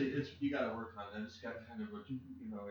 It's, you gotta work on that. it's got kind of a, you know,